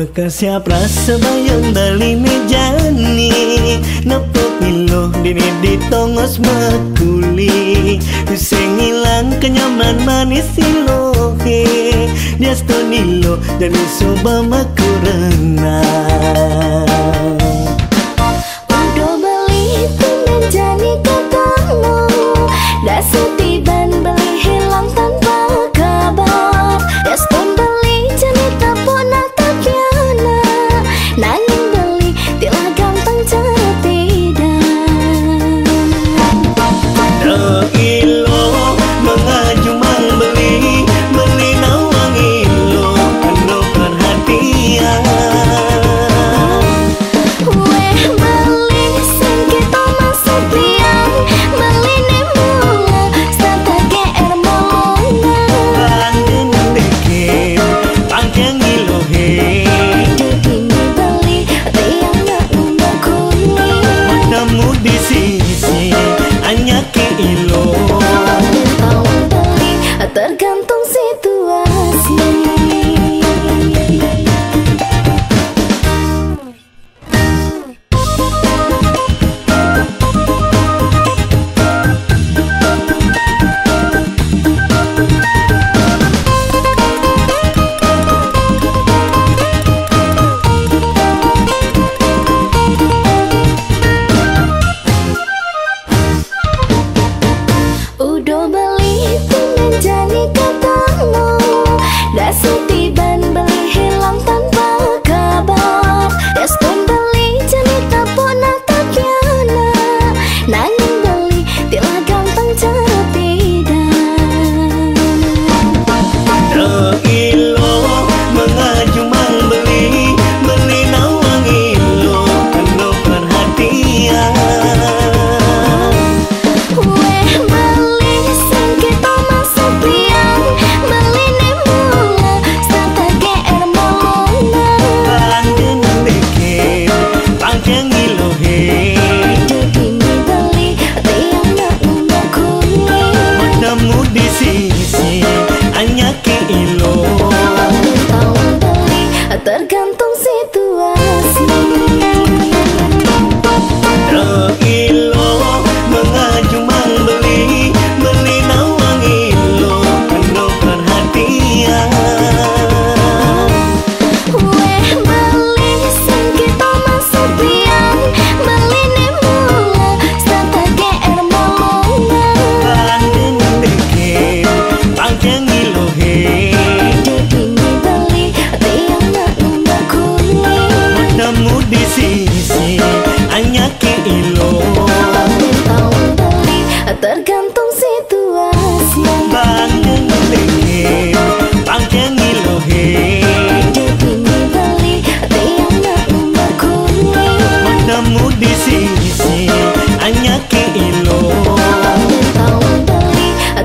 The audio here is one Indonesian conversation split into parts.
Bekasnya prasabayang dali mejani. Napapilo dini ditongos makuli Kuseng ilang kenyaman manis silohe Dias tonilo dan soba makurana kasih pun menjadi kata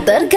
motor